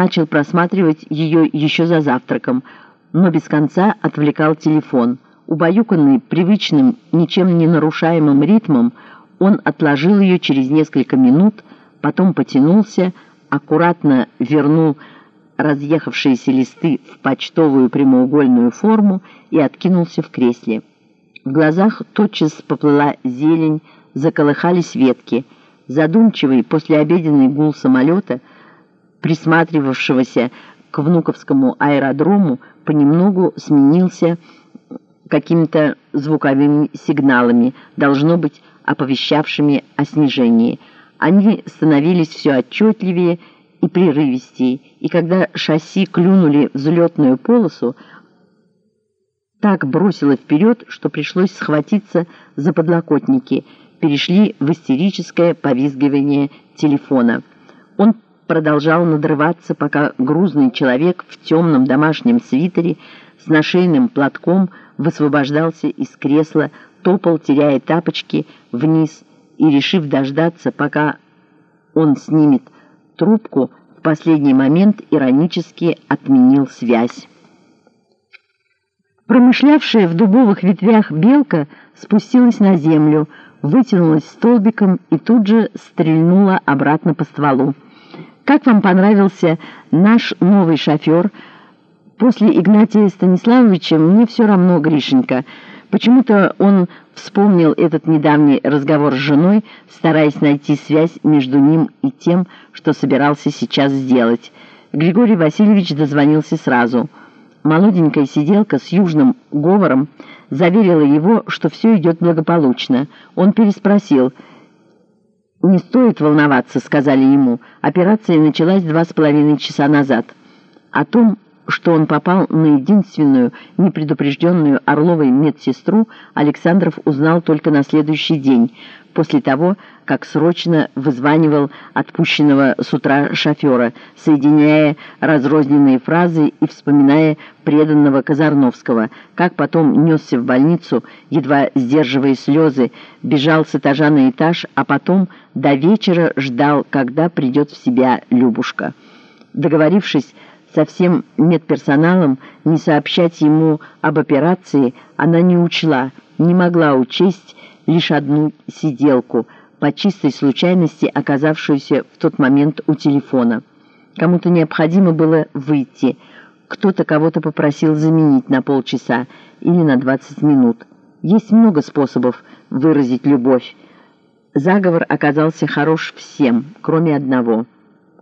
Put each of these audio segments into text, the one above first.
начал просматривать ее еще за завтраком, но без конца отвлекал телефон. Убаюканный привычным, ничем не нарушаемым ритмом, он отложил ее через несколько минут, потом потянулся, аккуратно вернул разъехавшиеся листы в почтовую прямоугольную форму и откинулся в кресле. В глазах тотчас поплыла зелень, заколыхались ветки. Задумчивый послеобеденный гул самолета, присматривавшегося к внуковскому аэродрому, понемногу сменился какими-то звуковыми сигналами, должно быть, оповещавшими о снижении. Они становились все отчетливее и прерывистее, и когда шасси клюнули взлетную полосу, так бросило вперед, что пришлось схватиться за подлокотники, перешли в истерическое повизгивание телефона. Он продолжал надрываться, пока грузный человек в темном домашнем свитере с нашейным платком высвобождался из кресла, топал, теряя тапочки, вниз, и, решив дождаться, пока он снимет трубку, в последний момент иронически отменил связь. Промышлявшая в дубовых ветвях белка спустилась на землю, вытянулась столбиком и тут же стрельнула обратно по стволу. «Как вам понравился наш новый шофер?» «После Игнатия Станиславовича мне все равно, Гришенька». Почему-то он вспомнил этот недавний разговор с женой, стараясь найти связь между ним и тем, что собирался сейчас сделать. Григорий Васильевич дозвонился сразу – Молоденькая сиделка с южным говором заверила его, что все идет благополучно. Он переспросил. «Не стоит волноваться», — сказали ему. Операция началась два с половиной часа назад. О том, что он попал на единственную непредупрежденную Орловой медсестру, Александров узнал только на следующий день, после того, как срочно вызванивал отпущенного с утра шофера, соединяя разрозненные фразы и вспоминая преданного Казарновского, как потом несся в больницу, едва сдерживая слезы, бежал с этажа на этаж, а потом до вечера ждал, когда придет в себя Любушка. Договорившись со всем медперсоналом не сообщать ему об операции, она не учла, не могла учесть лишь одну сиделку, по чистой случайности оказавшуюся в тот момент у телефона. Кому-то необходимо было выйти, кто-то кого-то попросил заменить на полчаса или на 20 минут. Есть много способов выразить любовь. Заговор оказался хорош всем, кроме одного —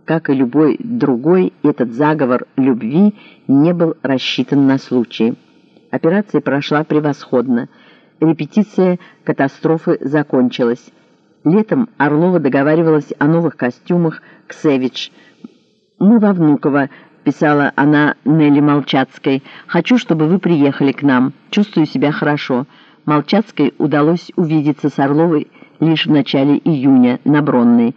как и любой другой, этот заговор любви не был рассчитан на случай. Операция прошла превосходно. Репетиция катастрофы закончилась. Летом Орлова договаривалась о новых костюмах к Севич. «Мы во Внуково», — писала она Нелли Молчацкой. «Хочу, чтобы вы приехали к нам. Чувствую себя хорошо». Молчацкой удалось увидеться с Орловой лишь в начале июня на Бронной.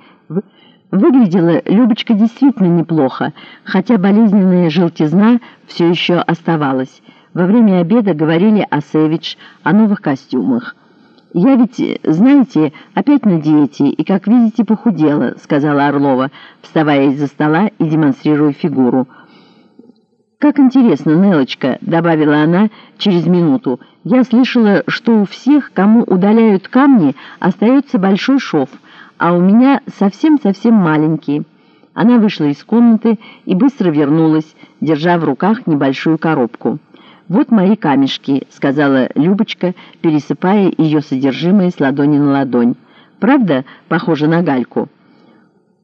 Выглядела Любочка действительно неплохо, хотя болезненная желтизна все еще оставалась. Во время обеда говорили о Севич, о новых костюмах. «Я ведь, знаете, опять на диете и, как видите, похудела», — сказала Орлова, вставая из-за стола и демонстрируя фигуру. «Как интересно, Нелочка», — добавила она через минуту, — «я слышала, что у всех, кому удаляют камни, остается большой шов» а у меня совсем-совсем маленький». Она вышла из комнаты и быстро вернулась, держа в руках небольшую коробку. «Вот мои камешки», — сказала Любочка, пересыпая ее содержимое с ладони на ладонь. «Правда, похоже на гальку?»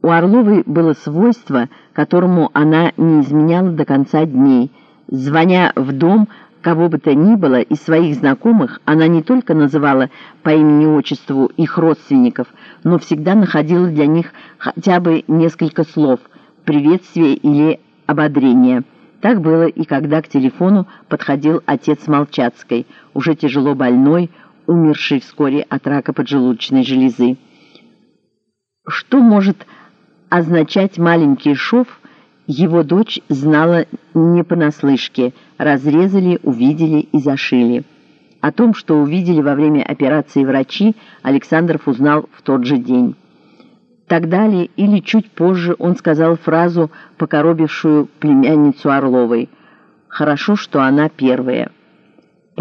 У Орловой было свойство, которому она не изменяла до конца дней. Звоня в дом, Кого бы то ни было из своих знакомых она не только называла по имени-отчеству их родственников, но всегда находила для них хотя бы несколько слов, приветствия или ободрения. Так было и когда к телефону подходил отец Молчацкой, уже тяжело больной, умерший вскоре от рака поджелудочной железы. Что может означать маленький шов – его дочь знала не понаслышке, разрезали, увидели и зашили. О том, что увидели во время операции врачи, Александров узнал в тот же день. Так далее или чуть позже он сказал фразу, покоробившую племянницу Орловой. «Хорошо, что она первая».